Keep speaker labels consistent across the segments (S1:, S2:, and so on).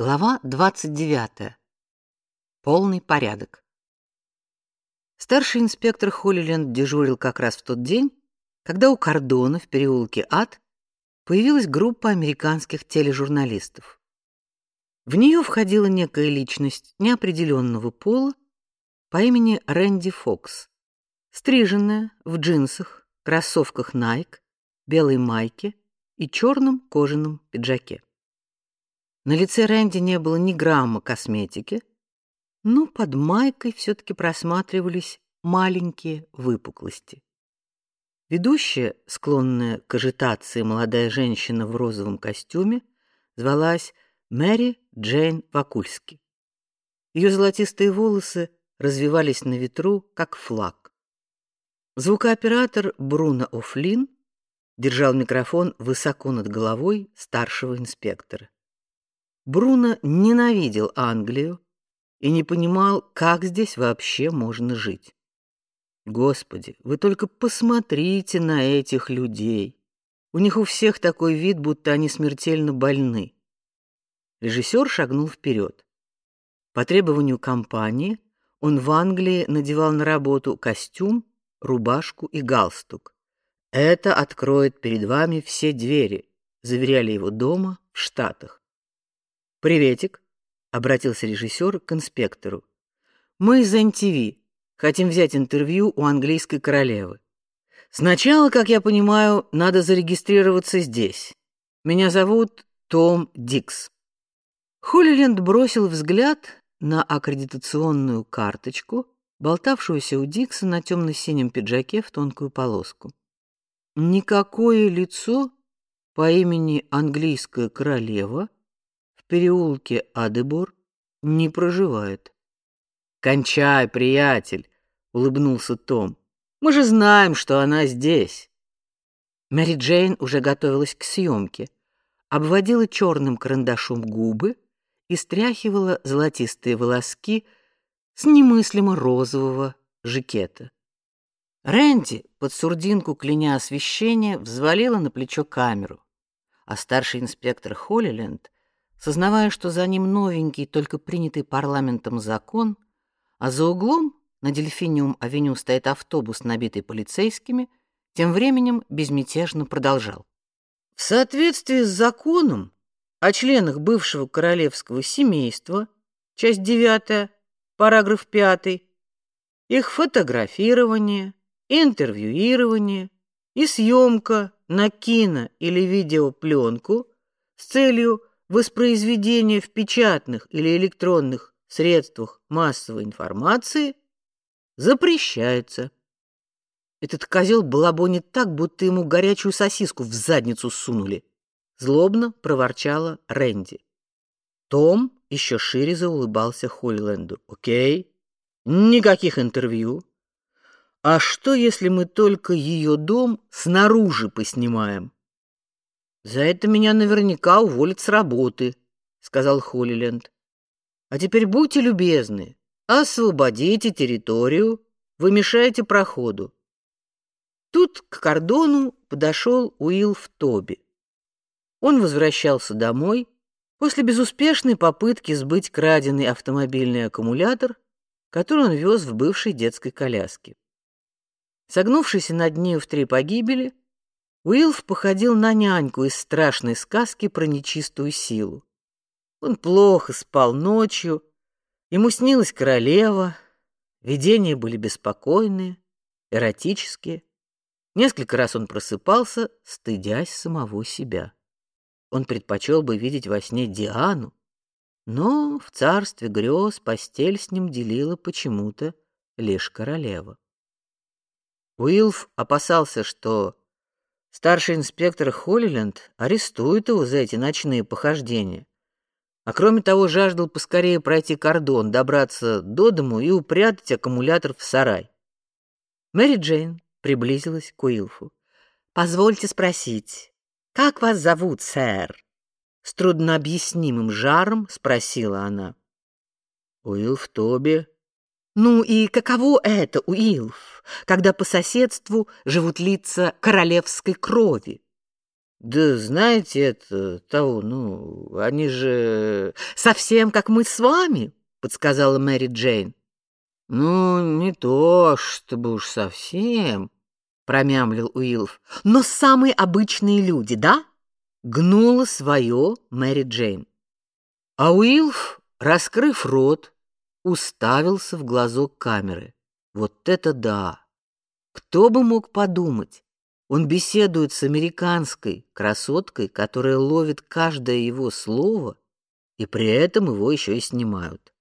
S1: Глава 29. Полный порядок. Старший инспектор Холлиленд дежурил как раз в тот день, когда у кордона в переулке Ад появилась группа американских тележурналистов. В нее входила некая личность неопределенного пола по имени Рэнди Фокс, стриженная в джинсах, кроссовках Nike, белой майке и черном кожаном пиджаке. На лице Рэнди не было ни грамма косметики, но под майкой все таки просматривались маленькие выпуклости. Ведущая, склонная к ажитации молодая женщина в розовом костюме, звалась Мэри Джейн Вакульски. Ее золотистые волосы развивались на ветру, как флаг. Звукооператор Бруно Офлин держал микрофон высоко над головой старшего инспектора. Бруно ненавидел Англию и не понимал, как здесь вообще можно жить. Господи, вы только посмотрите на этих людей. У них у всех такой вид, будто они смертельно больны. Режиссер шагнул вперед. По требованию компании он в Англии надевал на работу костюм, рубашку и галстук. Это откроет перед вами все двери, заверяли его дома в Штатах. Приветик, обратился режиссер к инспектору. Мы из НТВ. Хотим взять интервью у английской королевы. Сначала, как я понимаю, надо зарегистрироваться здесь. Меня зовут Том Дикс. Холлиленд бросил взгляд на аккредитационную карточку, болтавшуюся у Дикса на темно синем пиджаке в тонкую полоску. Никакое лицо по имени английская королева переулке Адебор не проживает. Кончай, приятель, улыбнулся Том. Мы же знаем, что она здесь. Мэри Джейн уже готовилась к съемке, обводила черным карандашом губы и стряхивала золотистые волоски с немыслимо розового жакета. Рэнди под сурдинку кляня освещение взвалила на плечо камеру, а старший инспектор Холлиленд сознавая, что за ним новенький, только принятый парламентом закон, а за углом на Дельфиниум-авеню стоит автобус, набитый полицейскими, тем временем безмятежно продолжал. В соответствии с законом о членах бывшего королевского семейства, часть 9, параграф 5, их фотографирование, интервьюирование и съемка на кино- или видеопленку с целью воспроизведение в печатных или электронных средствах массовой информации запрещается. Этот козел балабонит так, будто ему горячую сосиску в задницу сунули. Злобно проворчала Рэнди. Том еще шире заулыбался Холленду. О'кей, никаких интервью. А что, если мы только ее дом снаружи поснимаем? За это меня наверняка уволят с работы, сказал Холлиленд. А теперь будьте любезны, освободите территорию, вы мешаете проходу. Тут к кордону подошел Уилф Тоби. Он возвращался домой после безуспешной попытки сбыть краденый автомобильный аккумулятор, который он вез в бывшей детской коляске. Согнувшись над нею в три погибели, Уилф походил на няньку из страшной сказки про нечистую силу. Он плохо спал ночью, ему снилась королева, видения были беспокойные, эротические. Несколько раз он просыпался, стыдясь самого себя. Он предпочел бы видеть во сне Диану, но в царстве грез постель с ним делила почему-то лишь королева. Уилф опасался, что Старший инспектор Холлиленд арестует его за эти ночные похождения. А кроме того, жаждал поскорее пройти кордон, добраться до дому и упрятать аккумулятор в сарай. Мэри Джейн приблизилась к Уилфу. Позвольте спросить, как вас зовут, сэр? С труднообъяснимым жаром спросила она. Уилф Тоби, ну и каково это, Уилф, когда по соседству живут лица королевской крови? Да знаете это того, ну, они же совсем как мы с вами, подсказала Мэри Джейн. Ну, не то, чтобы уж совсем, промямлил Уилф. Но самые обычные люди, да? Гнула свое Мэри Джейн. А Уилф, раскрыв рот, уставился в глазок камеры. Вот это да. Кто бы мог подумать? Он беседует с американской красоткой, которая ловит каждое его слово, и при этом его еще и снимают.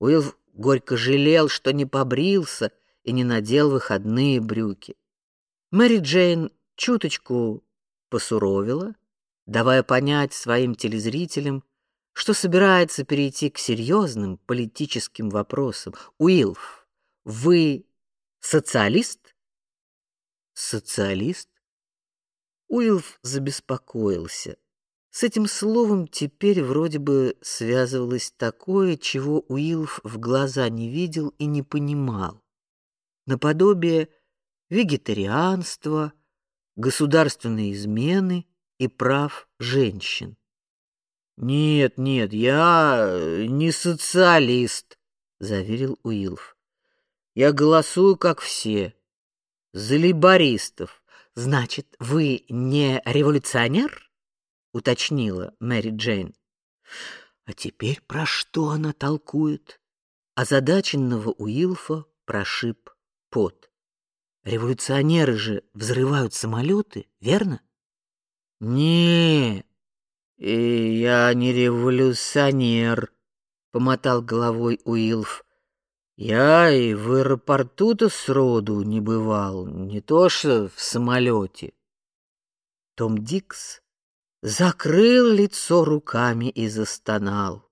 S1: Уилл горько жалел, что не побрился и не надел выходные брюки. Мэри Джейн чуточку посуровила, давая понять своим телезрителям, что собирается перейти к серьезным политическим вопросам. Уилф, вы социалист? Социалист? Уилф забеспокоился. С этим словом теперь вроде бы связывалось такое, чего Уилф в глаза не видел и не понимал. Наподобие вегетарианства, государственной измены и прав женщин. Нет, нет, я не социалист, заверил Уилф. Я голосую как все за лейбористов. Значит, вы не революционер? уточнила Мэри Джейн. А теперь про что она толкует? Озадаченного Уилфа прошиб пот. Революционеры же взрывают самолеты, верно? Не, и я не революционер, помотал головой Уилф. Я и в аэропорту-то сроду не бывал, не то что в самолете. Том Дикс закрыл лицо руками и застонал.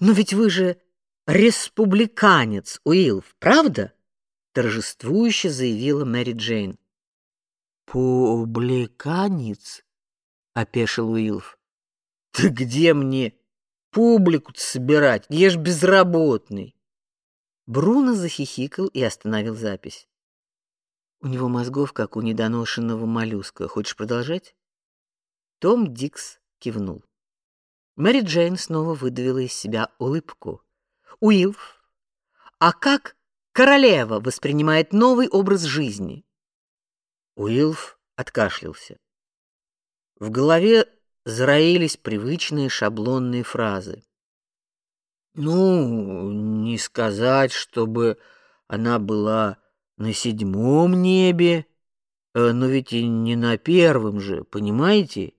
S1: Но ведь вы же республиканец, Уилф, правда? торжествующе заявила Мэри Джейн. Публиканец? Опешил Уилф. Ты где мне публику собирать? Я ж безработный. Бруно захихикал и остановил запись. У него мозгов как у недоношенного моллюска. Хочешь продолжать? Том Дикс кивнул. Мэри Джейн снова выдавила из себя улыбку. Уилф, а как королева воспринимает новый образ жизни? Уилф откашлялся. В голове зароились привычные шаблонные фразы. Ну, не сказать, чтобы она была на седьмом небе, э, но ведь и не на первом же, понимаете?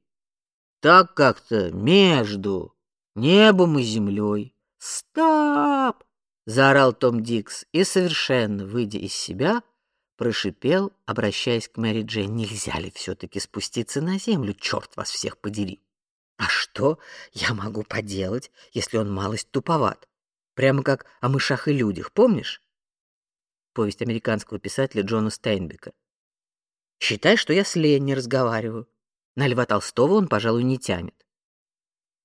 S1: Так как-то между небом и землей. Стоп! заорал Том Дикс и совершенно выйдя из себя, прошипел, обращаясь к Мэри Джейн: "Нельзя ли все таки спуститься на землю, черт вас всех подери?" А что я могу поделать, если он малость туповат? Прямо как о мышах и людях, помнишь? Повесть американского писателя Джона Стейнбека. Считай, что я с Ленни разговариваю. На Льва Толстого он, пожалуй, не тянет.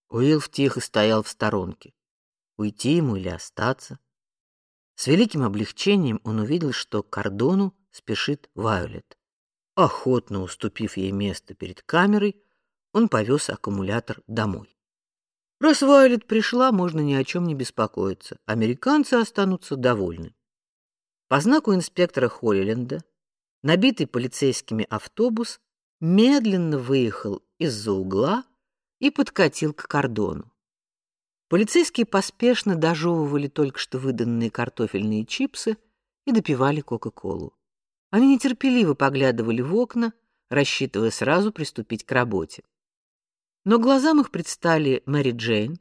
S1: Уилф тихо стоял в сторонке. Уйти ему или остаться? С великим облегчением он увидел, что к кордону спешит Вайолет. Охотно уступив ей место перед камерой, он повез аккумулятор домой. Раз Вайлет пришла, можно ни о чем не беспокоиться. Американцы останутся довольны. По знаку инспектора Холлиленда набитый полицейскими автобус медленно выехал из-за угла и подкатил к кордону. Полицейские поспешно дожевывали только что выданные картофельные чипсы и допивали кока-колу. Они нетерпеливо поглядывали в окна, рассчитывая сразу приступить к работе. Но глазам их предстали Мэри Джейн,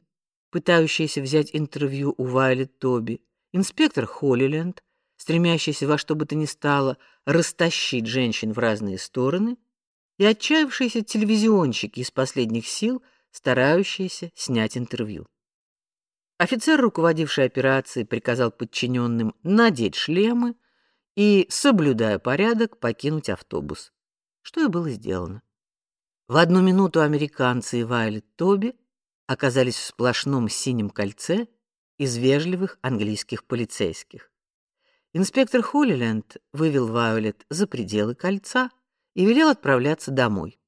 S1: пытающаяся взять интервью у Вайлет Тоби, инспектор Холлиленд, стремящийся во что бы то ни стало растащить женщин в разные стороны, и отчаявшиеся телевизионщики из последних сил, старающиеся снять интервью. Офицер, руководивший операцией, приказал подчиненным надеть шлемы и, соблюдая порядок, покинуть автобус, что и было сделано. В одну минуту американцы и Вайлет Тоби оказались в сплошном синем кольце из вежливых английских полицейских. Инспектор Холлиленд вывел Вайлет за пределы кольца и велел отправляться домой.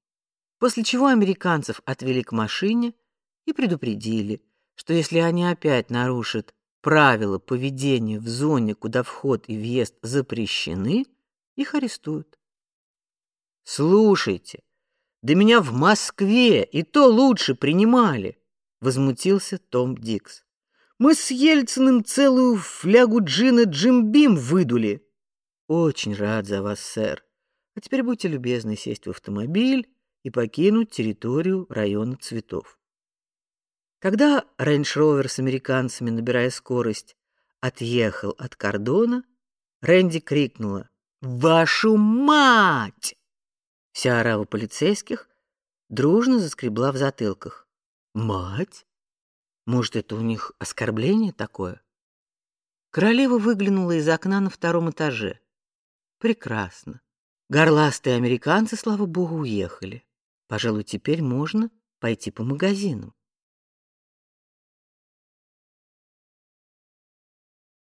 S1: После чего американцев отвели к машине и предупредили, что если они опять нарушат правила поведения в зоне, куда вход и въезд запрещены, их арестуют. Слушайте, да меня в Москве и то лучше принимали, возмутился Том Дикс. Мы с Ельциным целую флягу джина Джим Бим выдули. Очень рад за вас, сэр. А теперь будьте любезны сесть в автомобиль и покинуть территорию района цветов. Когда рейндж-ровер с американцами, набирая скорость, отъехал от кордона, Рэнди крикнула: "Вашу мать!" Вся орава полицейских дружно заскребла в затылках. Мать? Может, это у них оскорбление такое? Королева выглянула из окна на втором этаже. Прекрасно. Горластые американцы, слава богу, уехали. Пожалуй, теперь можно пойти по магазинам.